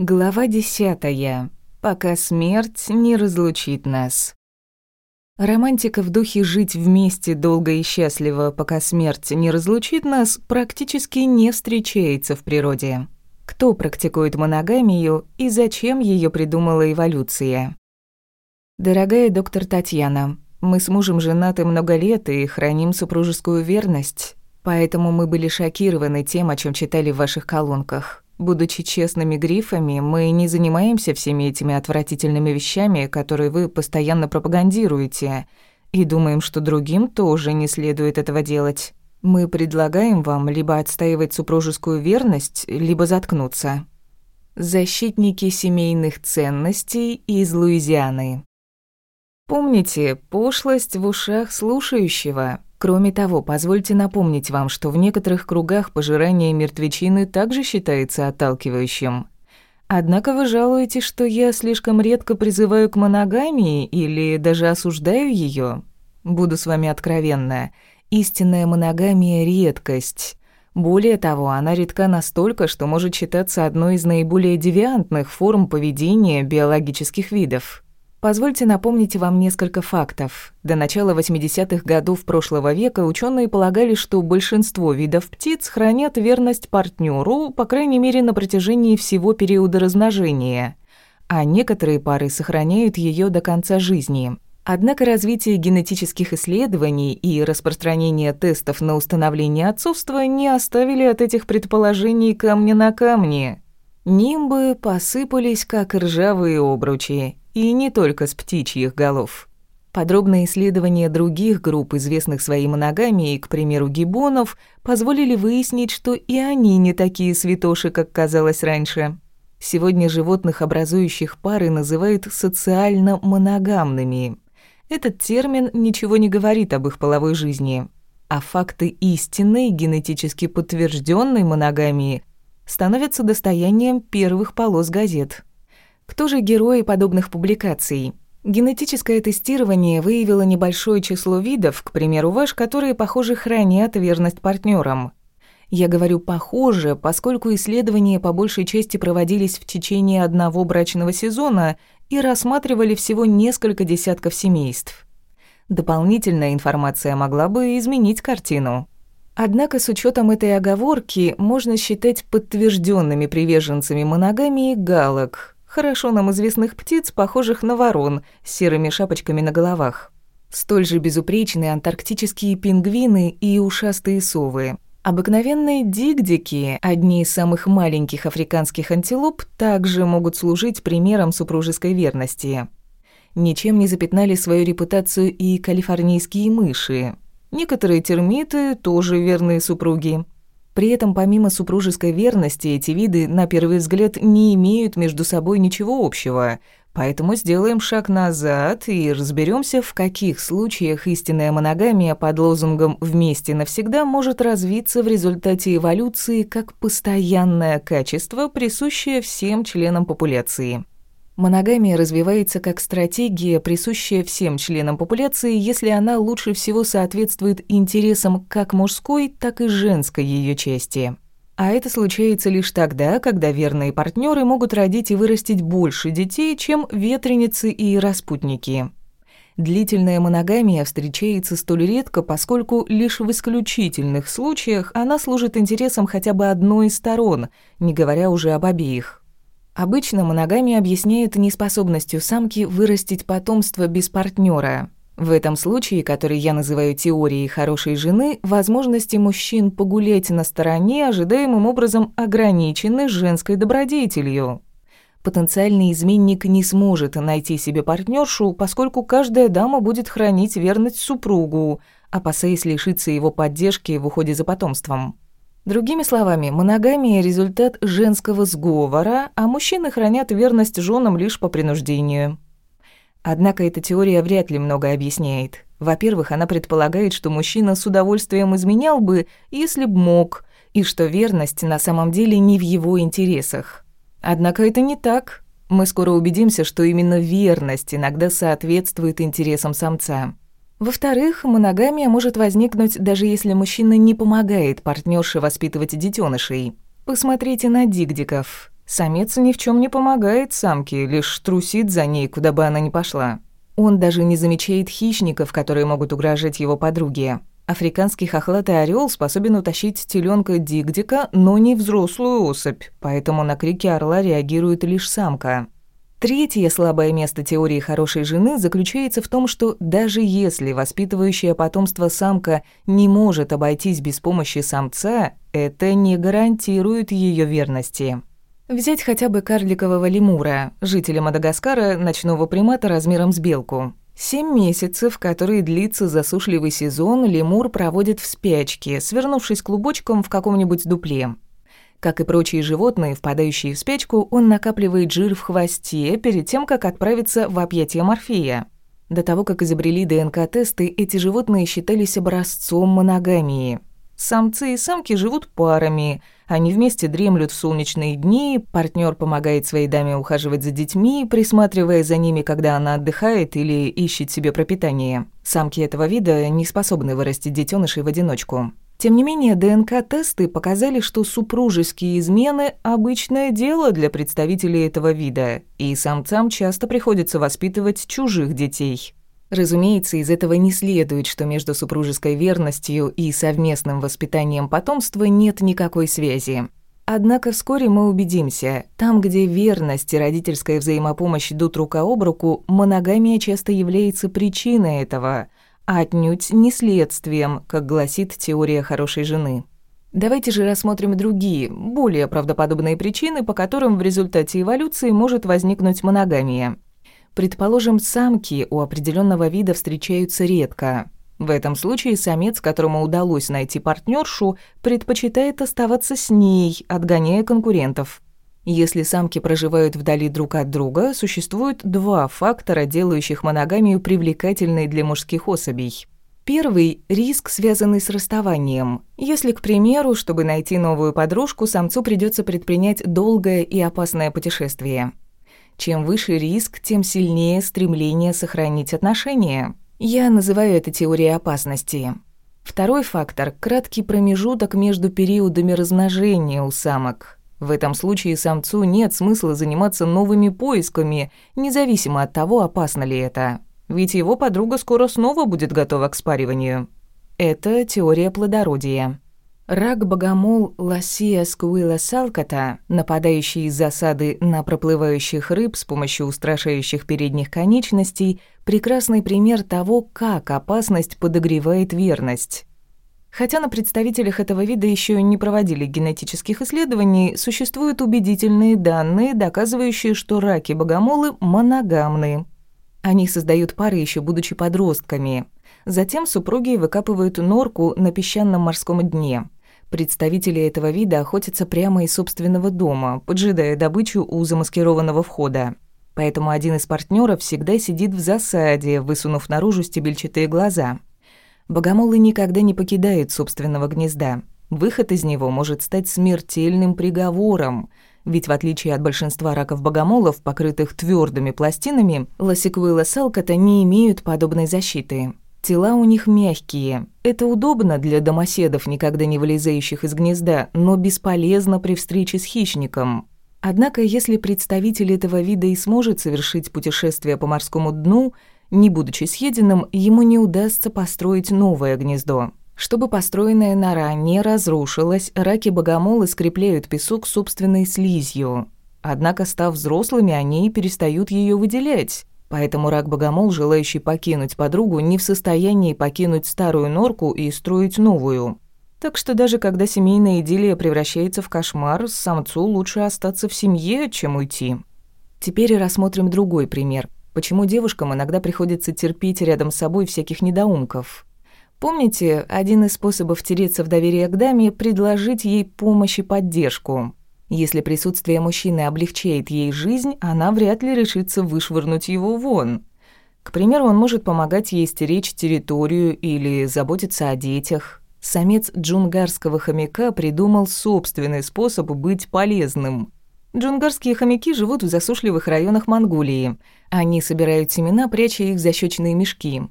Глава десятая. Пока смерть не разлучит нас. Романтика в духе «жить вместе долго и счастливо, пока смерть не разлучит нас» практически не встречается в природе. Кто практикует моногамию и зачем ее придумала эволюция? Дорогая доктор Татьяна, мы с мужем женаты много лет и храним супружескую верность, поэтому мы были шокированы тем, о чем читали в ваших колонках. Будучи честными грифами, мы не занимаемся всеми этими отвратительными вещами, которые вы постоянно пропагандируете, и думаем, что другим тоже не следует этого делать. Мы предлагаем вам либо отстаивать супружескую верность, либо заткнуться. Защитники семейных ценностей из Луизианы. Помните, пошлость в ушах слушающего. Кроме того, позвольте напомнить вам, что в некоторых кругах пожирание мертвечины также считается отталкивающим. Однако вы жалуетесь, что я слишком редко призываю к моногамии или даже осуждаю ее. Буду с вами откровенна. Истинная моногамия – редкость. Более того, она редка настолько, что может считаться одной из наиболее девиантных форм поведения биологических видов. Позвольте напомнить вам несколько фактов. До начала 80-х годов прошлого века ученые полагали, что большинство видов птиц хранят верность партнеру, по крайней мере, на протяжении всего периода размножения, а некоторые пары сохраняют ее до конца жизни. Однако развитие генетических исследований и распространение тестов на установление отцовства не оставили от этих предположений камня на камне. Нимбы посыпались, как ржавые обручи, и не только с птичьих голов. Подробные исследования других групп, известных своей моногамией, к примеру, гибонов, позволили выяснить, что и они не такие святоши, как казалось раньше. Сегодня животных, образующих пары, называют социально моногамными. Этот термин ничего не говорит об их половой жизни, а факты истинной, генетически подтвержденной моногамии становятся достоянием первых полос газет. Кто же герои подобных публикаций? Генетическое тестирование выявило небольшое число видов, к примеру, ваш, которые, похоже, хранят верность партнерам. Я говорю «похоже», поскольку исследования по большей части проводились в течение одного брачного сезона и рассматривали всего несколько десятков семейств. Дополнительная информация могла бы изменить картину. Однако с учетом этой оговорки можно считать подтвержденными приверженцами моногамии галок, хорошо нам известных птиц, похожих на ворон с серыми шапочками на головах. Столь же безупречные антарктические пингвины и ушастые совы. Обыкновенные дигдики, одни из самых маленьких африканских антилоп, также могут служить примером супружеской верности. Ничем не запятнали свою репутацию и калифорнийские мыши. Некоторые термиты тоже верные супруги. При этом помимо супружеской верности эти виды, на первый взгляд, не имеют между собой ничего общего. Поэтому сделаем шаг назад и разберемся, в каких случаях истинная моногамия под лозунгом «вместе навсегда» может развиться в результате эволюции как постоянное качество, присущее всем членам популяции. Моногамия развивается как стратегия, присущая всем членам популяции, если она лучше всего соответствует интересам как мужской, так и женской ее части. А это случается лишь тогда, когда верные партнеры могут родить и вырастить больше детей, чем ветреницы и распутники. Длительная моногамия встречается столь редко, поскольку лишь в исключительных случаях она служит интересам хотя бы одной из сторон, не говоря уже об обеих. Обычно моногамия объясняет неспособностью самки вырастить потомство без партнера. В этом случае, который я называю теорией хорошей жены, возможности мужчин погулять на стороне ожидаемым образом ограничены женской добродетелью. Потенциальный изменник не сможет найти себе партнершу, поскольку каждая дама будет хранить верность супругу, опасаясь лишиться его поддержки в уходе за потомством. Другими словами, моногамия – результат женского сговора, а мужчины хранят верность женам лишь по принуждению. Однако эта теория вряд ли много объясняет. Во-первых, она предполагает, что мужчина с удовольствием изменял бы, если б мог, и что верность на самом деле не в его интересах. Однако это не так. Мы скоро убедимся, что именно верность иногда соответствует интересам самца. Во-вторых, моногамия может возникнуть, даже если мужчина не помогает партнерше воспитывать детенышей. Посмотрите на дигдиков. Самец ни в чем не помогает самке, лишь трусит за ней, куда бы она ни пошла. Он даже не замечает хищников, которые могут угрожать его подруге. Африканский хохлатый орел способен утащить теленка Дигдика, но не взрослую особь, поэтому на крики орла реагирует лишь самка. Третье слабое место теории хорошей жены заключается в том, что даже если воспитывающая потомство самка не может обойтись без помощи самца, это не гарантирует ее верности. Взять хотя бы карликового лемура, жителя Мадагаскара, ночного примата размером с белку. Семь месяцев, которые длится засушливый сезон, лемур проводит в спячке, свернувшись клубочком в каком-нибудь дупле. Как и прочие животные, впадающие в спячку, он накапливает жир в хвосте перед тем, как отправиться в объятия Морфея. До того, как изобрели ДНК-тесты, эти животные считались образцом моногамии. Самцы и самки живут парами, они вместе дремлют в солнечные дни, партнер помогает своей даме ухаживать за детьми, присматривая за ними, когда она отдыхает или ищет себе пропитание. Самки этого вида не способны вырастить детенышей в одиночку. Тем не менее, ДНК-тесты показали, что супружеские измены – обычное дело для представителей этого вида, и самцам часто приходится воспитывать чужих детей. Разумеется, из этого не следует, что между супружеской верностью и совместным воспитанием потомства нет никакой связи. Однако вскоре мы убедимся, там, где верность и родительская взаимопомощь идут рука об руку, моногамия часто является причиной этого – а отнюдь не следствием, как гласит теория хорошей жены. Давайте же рассмотрим другие, более правдоподобные причины, по которым в результате эволюции может возникнуть моногамия. Предположим, самки у определенного вида встречаются редко. В этом случае самец, которому удалось найти партнершу, предпочитает оставаться с ней, отгоняя конкурентов. Если самки проживают вдали друг от друга, существует два фактора, делающих моногамию привлекательной для мужских особей. Первый – риск, связанный с расставанием. Если, к примеру, чтобы найти новую подружку, самцу придется предпринять долгое и опасное путешествие. Чем выше риск, тем сильнее стремление сохранить отношения. Я называю это теорией опасности. Второй фактор – краткий промежуток между периодами размножения у самок – в этом случае самцу нет смысла заниматься новыми поисками, независимо от того, опасно ли это. Ведь его подруга скоро снова будет готова к спариванию. Это теория плодородия. Рак-богомол Ласия скуила салката, нападающий из засады на проплывающих рыб с помощью устрашающих передних конечностей, прекрасный пример того, как опасность подогревает верность. Хотя на представителях этого вида еще не проводили генетических исследований, существуют убедительные данные, доказывающие, что раки-богомолы моногамны. Они создают пары еще будучи подростками. Затем супруги выкапывают норку на песчаном морском дне. Представители этого вида охотятся прямо из собственного дома, поджидая добычу у замаскированного входа. Поэтому один из партнеров всегда сидит в засаде, высунув наружу стебельчатые глаза – Богомолы никогда не покидают собственного гнезда. Выход из него может стать смертельным приговором, ведь в отличие от большинства раков-богомолов, покрытых твердыми пластинами, лосиквилла салката не имеют подобной защиты. Тела у них мягкие. Это удобно для домоседов, никогда не вылезающих из гнезда, но бесполезно при встрече с хищником. Однако, если представитель этого вида и сможет совершить путешествие по морскому дну – не будучи съеденным, ему не удастся построить новое гнездо. Чтобы построенная нора не разрушилась, раки-богомолы скрепляют песок собственной слизью. Однако, став взрослыми, они перестают ее выделять. Поэтому рак-богомол, желающий покинуть подругу, не в состоянии покинуть старую норку и строить новую. Так что даже когда семейная идиллия превращается в кошмар, самцу лучше остаться в семье, чем уйти. Теперь рассмотрим другой пример – Почему девушкам иногда приходится терпеть рядом с собой всяких недоумков? Помните, один из способов тереться в доверие к даме – предложить ей помощь и поддержку. Если присутствие мужчины облегчает ей жизнь, она вряд ли решится вышвырнуть его вон. К примеру, он может помогать ей стеречь территорию или заботиться о детях. Самец джунгарского хомяка придумал собственный способ быть полезным – Джунгарские хомяки живут в засушливых районах Монголии. Они собирают семена, пряча их в защёчные мешки.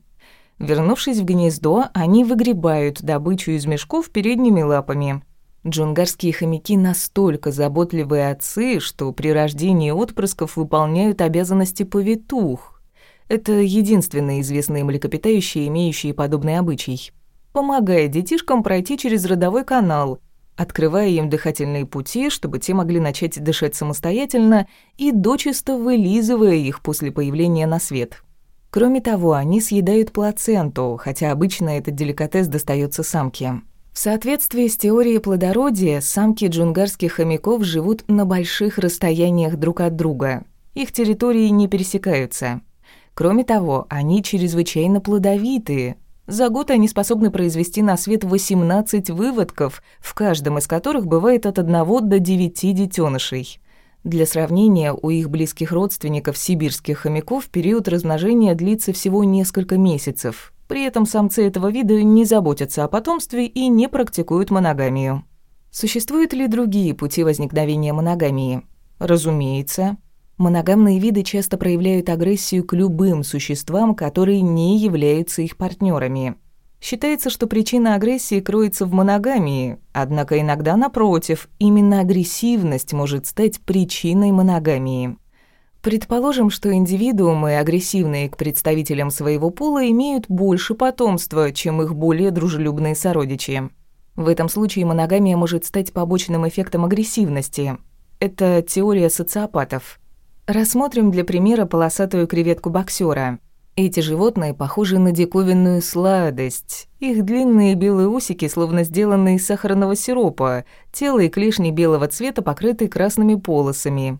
Вернувшись в гнездо, они выгребают добычу из мешков передними лапами. Джунгарские хомяки настолько заботливые отцы, что при рождении отпрысков выполняют обязанности повитух. Это единственные известные млекопитающие, имеющие подобный обычай. Помогая детишкам пройти через родовой канал, открывая им дыхательные пути, чтобы те могли начать дышать самостоятельно и дочисто вылизывая их после появления на свет. Кроме того, они съедают плаценту, хотя обычно этот деликатес достается самке. В соответствии с теорией плодородия, самки джунгарских хомяков живут на больших расстояниях друг от друга. Их территории не пересекаются. Кроме того, они чрезвычайно плодовитые. За год они способны произвести на свет 18 выводков, в каждом из которых бывает от 1 до 9 детенышей. Для сравнения, у их близких родственников сибирских хомяков период размножения длится всего несколько месяцев. При этом самцы этого вида не заботятся о потомстве и не практикуют моногамию. Существуют ли другие пути возникновения моногамии? Разумеется. Моногамные виды часто проявляют агрессию к любым существам, которые не являются их партнерами. Считается, что причина агрессии кроется в моногамии, однако иногда, напротив, именно агрессивность может стать причиной моногамии. Предположим, что индивидуумы, агрессивные к представителям своего пола, имеют больше потомства, чем их более дружелюбные сородичи. В этом случае моногамия может стать побочным эффектом агрессивности. Это теория социопатов. Рассмотрим для примера полосатую креветку боксера. Эти животные похожи на диковинную сладость. Их длинные белые усики словно сделаны из сахарного сиропа, тело и клешни белого цвета покрыты красными полосами.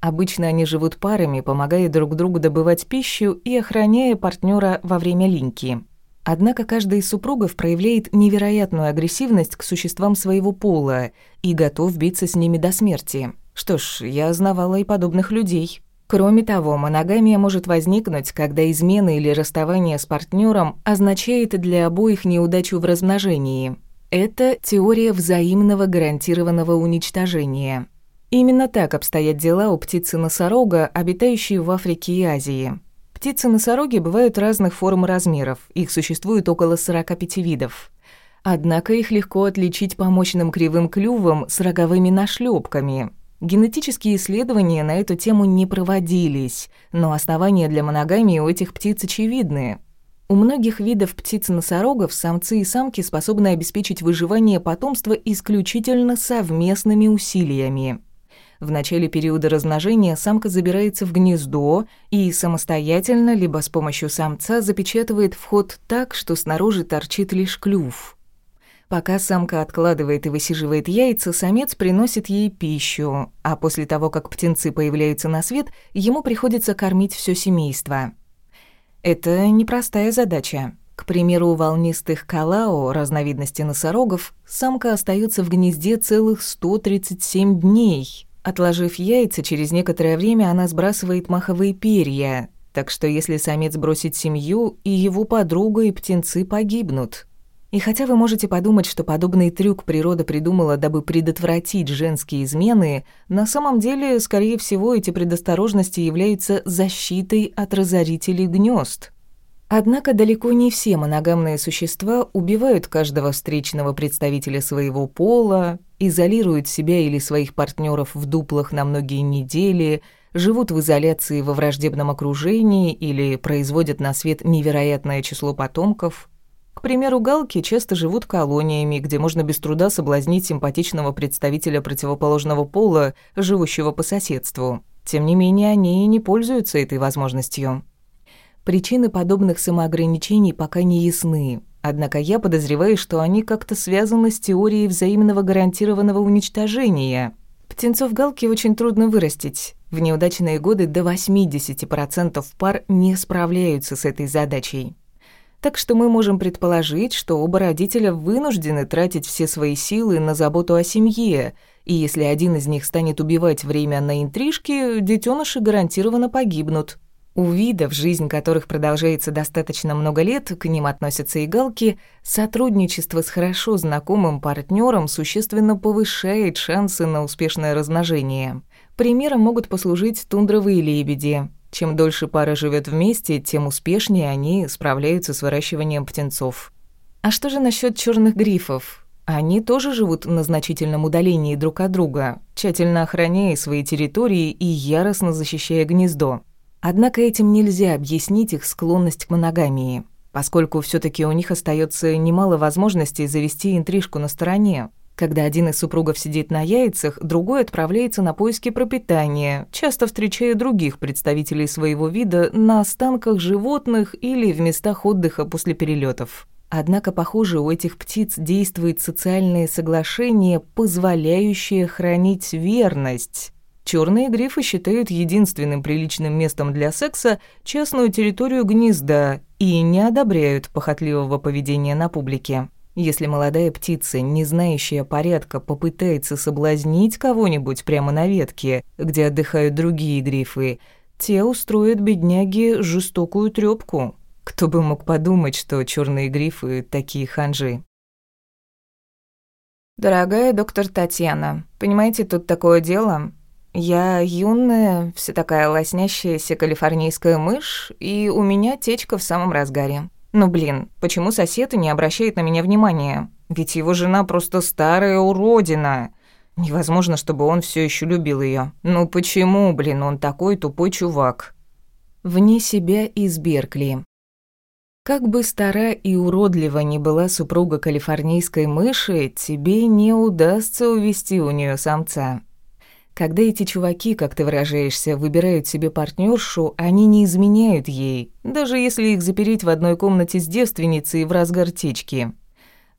Обычно они живут парами, помогая друг другу добывать пищу и охраняя партнера во время линьки. Однако каждый из супругов проявляет невероятную агрессивность к существам своего пола и готов биться с ними до смерти. Что ж, я знавала и подобных людей. Кроме того, моногамия может возникнуть, когда измена или расставание с партнером означает для обоих неудачу в размножении. Это теория взаимного гарантированного уничтожения. Именно так обстоят дела у птицы-носорога, обитающей в Африке и Азии. Птицы-носороги бывают разных форм и размеров, их существует около 45 видов. Однако их легко отличить по мощным кривым клювам с роговыми нашлепками. Генетические исследования на эту тему не проводились, но основания для моногамии у этих птиц очевидны. У многих видов птиц-носорогов самцы и самки способны обеспечить выживание потомства исключительно совместными усилиями. В начале периода размножения самка забирается в гнездо и самостоятельно, либо с помощью самца запечатывает вход так, что снаружи торчит лишь клюв. Пока самка откладывает и высиживает яйца, самец приносит ей пищу, а после того, как птенцы появляются на свет, ему приходится кормить все семейство. Это непростая задача. К примеру, у волнистых калао, разновидности носорогов, самка остается в гнезде целых 137 дней, Отложив яйца, через некоторое время она сбрасывает маховые перья, так что если самец бросит семью, и его подруга, и птенцы погибнут. И хотя вы можете подумать, что подобный трюк природа придумала, дабы предотвратить женские измены, на самом деле, скорее всего, эти предосторожности являются защитой от разорителей гнезд. Однако далеко не все моногамные существа убивают каждого встречного представителя своего пола, изолируют себя или своих партнеров в дуплах на многие недели, живут в изоляции во враждебном окружении или производят на свет невероятное число потомков. Примеру, галки часто живут колониями, где можно без труда соблазнить симпатичного представителя противоположного пола, живущего по соседству. Тем не менее, они не пользуются этой возможностью. Причины подобных самоограничений пока не ясны, однако я подозреваю, что они как-то связаны с теорией взаимного гарантированного уничтожения. Птенцов галки очень трудно вырастить. В неудачные годы до 80% пар не справляются с этой задачей. Так что мы можем предположить, что оба родителя вынуждены тратить все свои силы на заботу о семье, и если один из них станет убивать время на интрижки, детеныши гарантированно погибнут. У видов, жизнь которых продолжается достаточно много лет, к ним относятся и галки, сотрудничество с хорошо знакомым партнером существенно повышает шансы на успешное размножение. Примером могут послужить тундровые лебеди. Чем дольше пара живет вместе, тем успешнее они справляются с выращиванием птенцов. А что же насчет черных грифов? Они тоже живут на значительном удалении друг от друга, тщательно охраняя свои территории и яростно защищая гнездо. Однако этим нельзя объяснить их склонность к моногамии, поскольку все таки у них остается немало возможностей завести интрижку на стороне. Когда один из супругов сидит на яйцах, другой отправляется на поиски пропитания, часто встречая других представителей своего вида на останках животных или в местах отдыха после перелетов. Однако, похоже, у этих птиц действует социальное соглашение, позволяющее хранить верность. Черные грифы считают единственным приличным местом для секса частную территорию гнезда и не одобряют похотливого поведения на публике. Если молодая птица, не знающая порядка, попытается соблазнить кого-нибудь прямо на ветке, где отдыхают другие грифы, те устроят бедняге жестокую трёпку. Кто бы мог подумать, что черные грифы такие ханжи. Дорогая доктор Татьяна, понимаете, тут такое дело. Я юная, вся такая лоснящаяся калифорнийская мышь, и у меня течка в самом разгаре. Ну блин, почему сосед не обращает на меня внимания? Ведь его жена просто старая уродина. Невозможно, чтобы он все еще любил ее. Ну почему, блин, он такой тупой чувак? Вне себя из Беркли. Как бы стара и уродлива ни была супруга калифорнийской мыши, тебе не удастся увести у нее самца. Когда эти чуваки, как ты выражаешься, выбирают себе партнершу, они не изменяют ей, даже если их запереть в одной комнате с девственницей в разгар течки.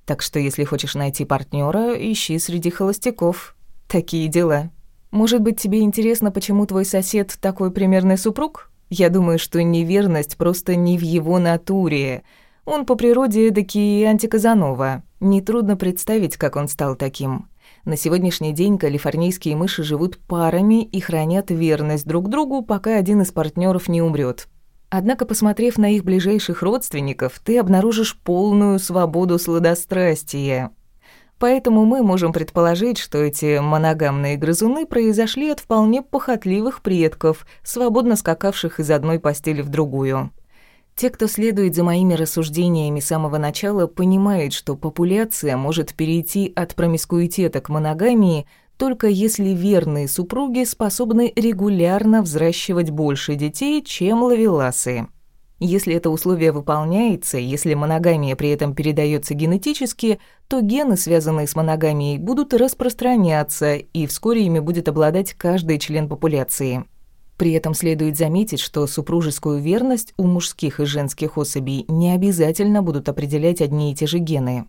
Так что если хочешь найти партнера, ищи среди холостяков. Такие дела. Может быть, тебе интересно, почему твой сосед такой примерный супруг? Я думаю, что неверность просто не в его натуре. Он по природе эдакий антиказанова. Нетрудно представить, как он стал таким. На сегодняшний день калифорнийские мыши живут парами и хранят верность друг другу, пока один из партнеров не умрет. Однако, посмотрев на их ближайших родственников, ты обнаружишь полную свободу сладострастия. Поэтому мы можем предположить, что эти моногамные грызуны произошли от вполне похотливых предков, свободно скакавших из одной постели в другую. Те, кто следует за моими рассуждениями с самого начала, понимают, что популяция может перейти от промискуитета к моногамии только если верные супруги способны регулярно взращивать больше детей, чем лавеласы. Если это условие выполняется, если моногамия при этом передается генетически, то гены, связанные с моногамией, будут распространяться, и вскоре ими будет обладать каждый член популяции. При этом следует заметить, что супружескую верность у мужских и женских особей не обязательно будут определять одни и те же гены.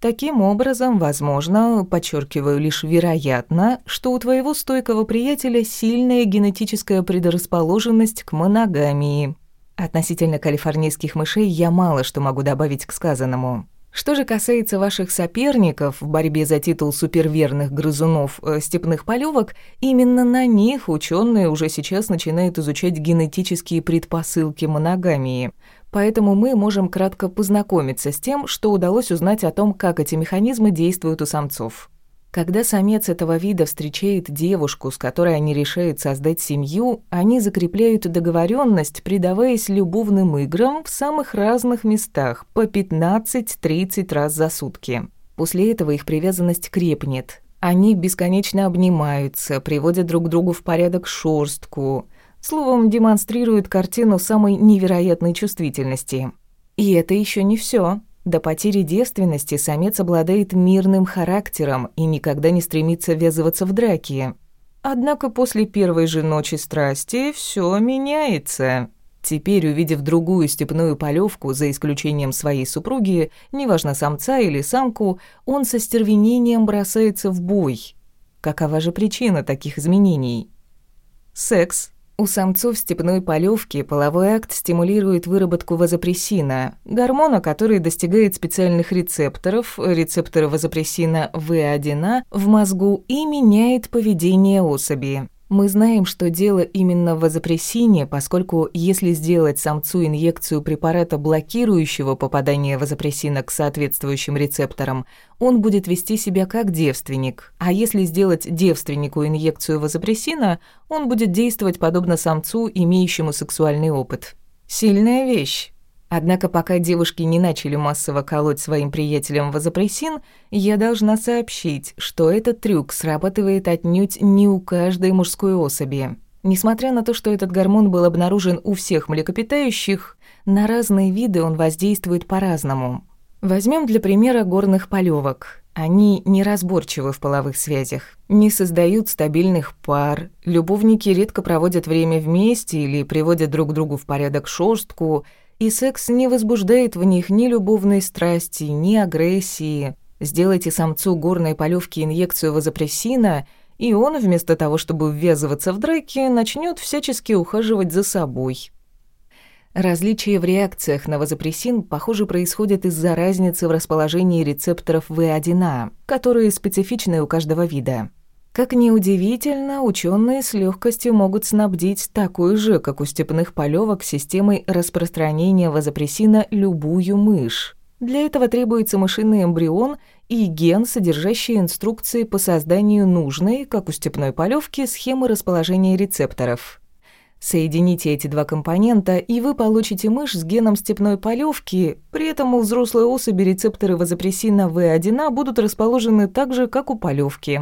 Таким образом, возможно, подчеркиваю лишь вероятно, что у твоего стойкого приятеля сильная генетическая предрасположенность к моногамии – Относительно калифорнийских мышей я мало что могу добавить к сказанному. Что же касается ваших соперников в борьбе за титул суперверных грызунов э, степных полевок, именно на них ученые уже сейчас начинают изучать генетические предпосылки моногамии. Поэтому мы можем кратко познакомиться с тем, что удалось узнать о том, как эти механизмы действуют у самцов. Когда самец этого вида встречает девушку, с которой они решают создать семью, они закрепляют договоренность, предаваясь любовным играм в самых разных местах по 15-30 раз за сутки. После этого их привязанность крепнет. Они бесконечно обнимаются, приводят друг другу в порядок шорстку. Словом, демонстрируют картину самой невероятной чувствительности. И это еще не все. До потери девственности самец обладает мирным характером и никогда не стремится ввязываться в драки. Однако после первой же ночи страсти все меняется. Теперь, увидев другую степную полевку, за исключением своей супруги, неважно самца или самку, он со стервенением бросается в бой. Какова же причина таких изменений? Секс, у самцов степной полевки половой акт стимулирует выработку вазопрессина, гормона, который достигает специальных рецепторов, рецепторы вазопрессина В1А, в мозгу и меняет поведение особи. Мы знаем, что дело именно в вазопрессине, поскольку если сделать самцу инъекцию препарата, блокирующего попадание вазопрессина к соответствующим рецепторам, он будет вести себя как девственник. А если сделать девственнику инъекцию вазопрессина, он будет действовать подобно самцу, имеющему сексуальный опыт. Сильная вещь. Однако пока девушки не начали массово колоть своим приятелям вазопрессин, я должна сообщить, что этот трюк срабатывает отнюдь не у каждой мужской особи. Несмотря на то, что этот гормон был обнаружен у всех млекопитающих, на разные виды он воздействует по-разному. Возьмем для примера горных полевок. Они неразборчивы в половых связях, не создают стабильных пар, любовники редко проводят время вместе или приводят друг другу в порядок шорстку, и секс не возбуждает в них ни любовной страсти, ни агрессии. Сделайте самцу горной полевки инъекцию вазопрессина, и он, вместо того, чтобы ввязываться в драки, начнет всячески ухаживать за собой. Различия в реакциях на вазопрессин, похоже, происходят из-за разницы в расположении рецепторов В1А, которые специфичны у каждого вида. Как ни удивительно, ученые с легкостью могут снабдить такой же, как у степных полевок, системой распространения вазопрессина любую мышь. Для этого требуется мышиный эмбрион и ген, содержащий инструкции по созданию нужной, как у степной полевки, схемы расположения рецепторов. Соедините эти два компонента, и вы получите мышь с геном степной полевки. При этом у взрослой особи рецепторы вазопрессина В1А будут расположены так же, как у полевки.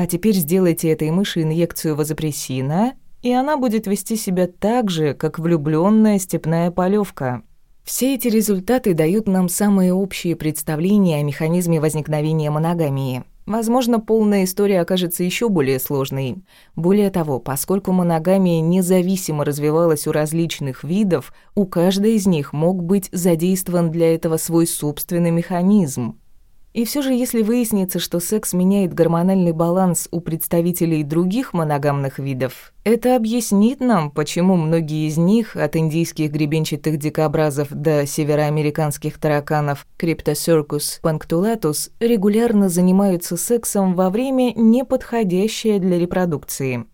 А теперь сделайте этой мыши инъекцию вазопрессина, и она будет вести себя так же, как влюбленная степная полевка. Все эти результаты дают нам самые общие представления о механизме возникновения моногамии. Возможно, полная история окажется еще более сложной. Более того, поскольку моногамия независимо развивалась у различных видов, у каждой из них мог быть задействован для этого свой собственный механизм. И все же, если выяснится, что секс меняет гормональный баланс у представителей других моногамных видов, это объяснит нам, почему многие из них, от индийских гребенчатых дикобразов до североамериканских тараканов Cryptocercus punctulatus, регулярно занимаются сексом во время, неподходящее для репродукции.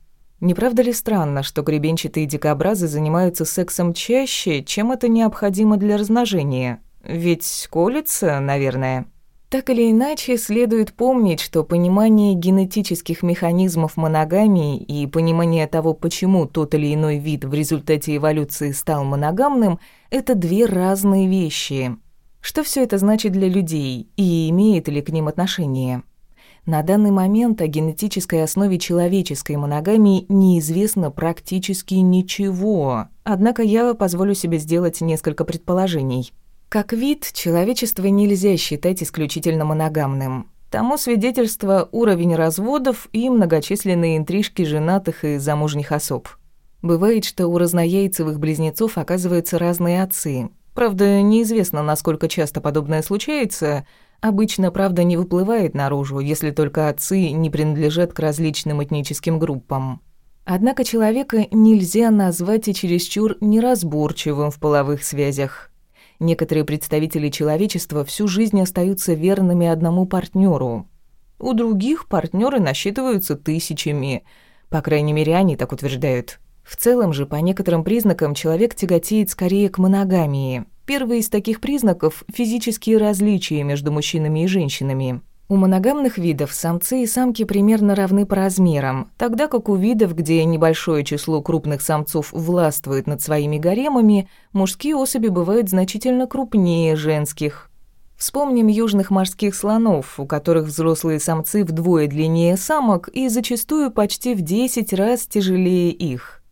Не правда ли странно, что гребенчатые дикобразы занимаются сексом чаще, чем это необходимо для размножения? Ведь колется, наверное. Так или иначе, следует помнить, что понимание генетических механизмов моногамии и понимание того, почему тот или иной вид в результате эволюции стал моногамным, это две разные вещи. Что все это значит для людей и имеет ли к ним отношение? На данный момент о генетической основе человеческой моногамии неизвестно практически ничего, однако я позволю себе сделать несколько предположений – как вид, человечество нельзя считать исключительно моногамным. Тому свидетельство уровень разводов и многочисленные интрижки женатых и замужних особ. Бывает, что у разнояйцевых близнецов оказываются разные отцы. Правда, неизвестно, насколько часто подобное случается. Обычно, правда, не выплывает наружу, если только отцы не принадлежат к различным этническим группам. Однако человека нельзя назвать и чересчур неразборчивым в половых связях. Некоторые представители человечества всю жизнь остаются верными одному партнеру. У других партнеры насчитываются тысячами. По крайней мере, они так утверждают. В целом же, по некоторым признакам, человек тяготеет скорее к моногамии. Первый из таких признаков – физические различия между мужчинами и женщинами – у моногамных видов самцы и самки примерно равны по размерам, тогда как у видов, где небольшое число крупных самцов властвует над своими гаремами, мужские особи бывают значительно крупнее женских. Вспомним южных морских слонов, у которых взрослые самцы вдвое длиннее самок и зачастую почти в 10 раз тяжелее их.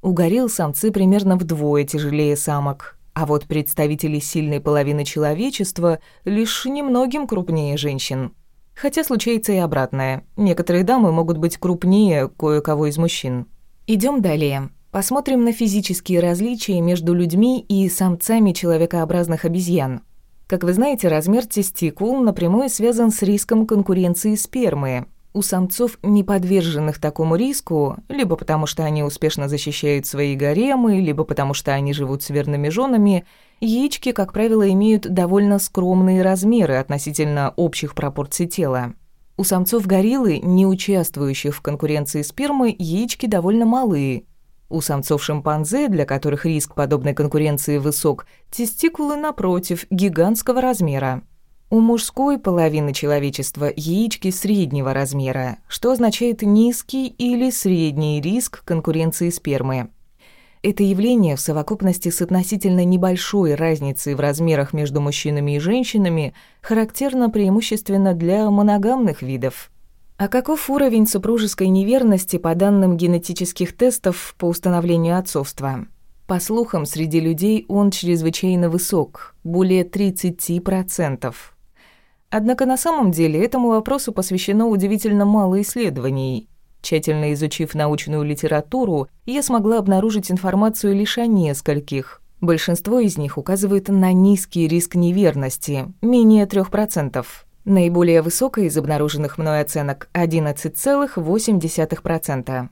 У горилл самцы примерно вдвое тяжелее самок. А вот представители сильной половины человечества лишь немногим крупнее женщин. Хотя случается и обратное. Некоторые дамы могут быть крупнее кое-кого из мужчин. Идем далее. Посмотрим на физические различия между людьми и самцами человекообразных обезьян. Как вы знаете, размер тестикул напрямую связан с риском конкуренции спермы, у самцов, не подверженных такому риску, либо потому что они успешно защищают свои гаремы, либо потому что они живут с верными женами, яички, как правило, имеют довольно скромные размеры относительно общих пропорций тела. У самцов гориллы, не участвующих в конкуренции спермы, яички довольно малые. У самцов шимпанзе, для которых риск подобной конкуренции высок, тестикулы, напротив, гигантского размера. У мужской половины человечества яички среднего размера, что означает низкий или средний риск конкуренции спермы. Это явление в совокупности с относительно небольшой разницей в размерах между мужчинами и женщинами характерно преимущественно для моногамных видов. А каков уровень супружеской неверности по данным генетических тестов по установлению отцовства? По слухам, среди людей он чрезвычайно высок, более 30%. Однако на самом деле этому вопросу посвящено удивительно мало исследований. Тщательно изучив научную литературу, я смогла обнаружить информацию лишь о нескольких. Большинство из них указывают на низкий риск неверности, менее 3%. Наиболее высокая из обнаруженных мной оценок – 11,8%.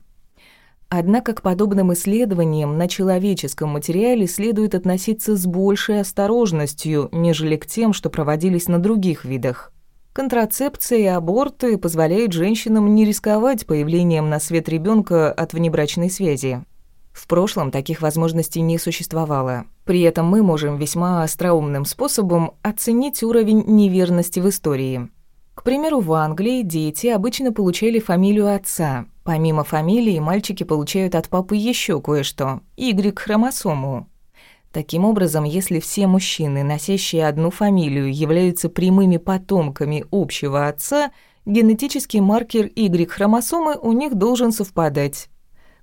Однако к подобным исследованиям на человеческом материале следует относиться с большей осторожностью, нежели к тем, что проводились на других видах. Контрацепция и аборты позволяют женщинам не рисковать появлением на свет ребенка от внебрачной связи. В прошлом таких возможностей не существовало. При этом мы можем весьма остроумным способом оценить уровень неверности в истории. К примеру, в Англии дети обычно получали фамилию отца. Помимо фамилии, мальчики получают от папы еще кое-что – Y-хромосому. Таким образом, если все мужчины, носящие одну фамилию, являются прямыми потомками общего отца, генетический маркер Y-хромосомы у них должен совпадать.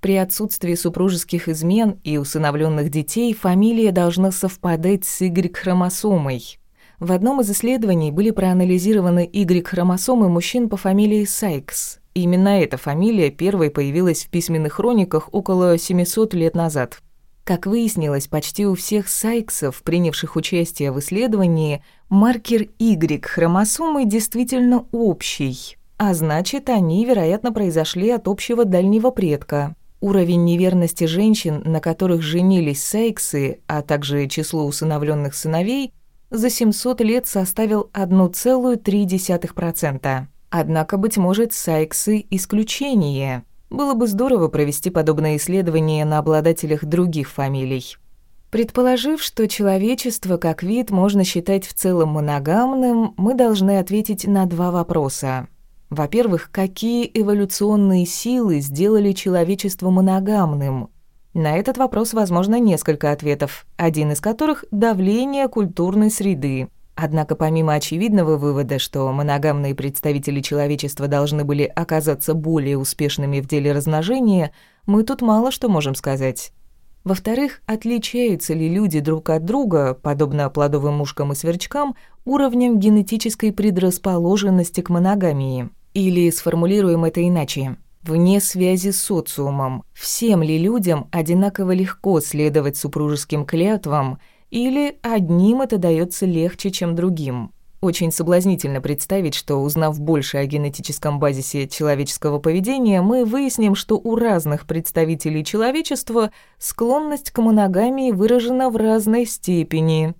При отсутствии супружеских измен и усыновленных детей фамилия должна совпадать с Y-хромосомой. В одном из исследований были проанализированы Y-хромосомы мужчин по фамилии Сайкс. Именно эта фамилия первой появилась в письменных хрониках около 700 лет назад. Как выяснилось, почти у всех сайксов, принявших участие в исследовании, маркер Y-хромосомы действительно общий, а значит, они, вероятно, произошли от общего дальнего предка. Уровень неверности женщин, на которых женились сайксы, а также число усыновленных сыновей, за 700 лет составил 1,3%. Однако, быть может, сайксы – исключение – было бы здорово провести подобное исследование на обладателях других фамилий. Предположив, что человечество как вид можно считать в целом моногамным, мы должны ответить на два вопроса. Во-первых, какие эволюционные силы сделали человечество моногамным? На этот вопрос возможно несколько ответов, один из которых – давление культурной среды – Однако помимо очевидного вывода, что моногамные представители человечества должны были оказаться более успешными в деле размножения, мы тут мало что можем сказать. Во-вторых, отличаются ли люди друг от друга, подобно плодовым мушкам и сверчкам, уровнем генетической предрасположенности к моногамии? Или сформулируем это иначе. Вне связи с социумом, всем ли людям одинаково легко следовать супружеским клятвам – или одним это дается легче, чем другим. Очень соблазнительно представить, что, узнав больше о генетическом базисе человеческого поведения, мы выясним, что у разных представителей человечества склонность к моногамии выражена в разной степени.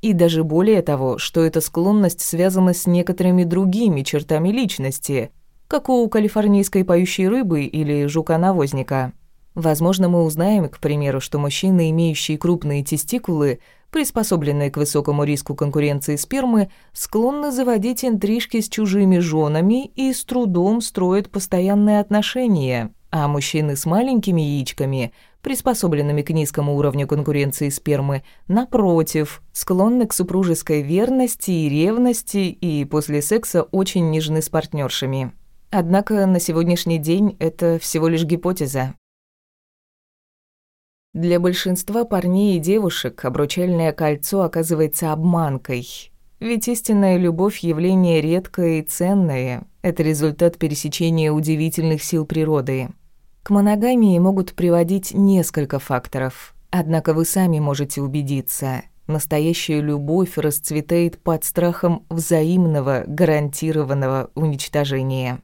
И даже более того, что эта склонность связана с некоторыми другими чертами личности, как у калифорнийской поющей рыбы или жука-навозника. Возможно, мы узнаем, к примеру, что мужчины, имеющие крупные тестикулы, приспособленные к высокому риску конкуренции спермы, склонны заводить интрижки с чужими женами и с трудом строят постоянные отношения, а мужчины с маленькими яичками, приспособленными к низкому уровню конкуренции спермы, напротив, склонны к супружеской верности и ревности и после секса очень нежны с партнершами. Однако на сегодняшний день это всего лишь гипотеза. Для большинства парней и девушек обручальное кольцо оказывается обманкой. Ведь истинная любовь – явление редкое и ценное. Это результат пересечения удивительных сил природы. К моногамии могут приводить несколько факторов. Однако вы сами можете убедиться – настоящая любовь расцветает под страхом взаимного гарантированного уничтожения.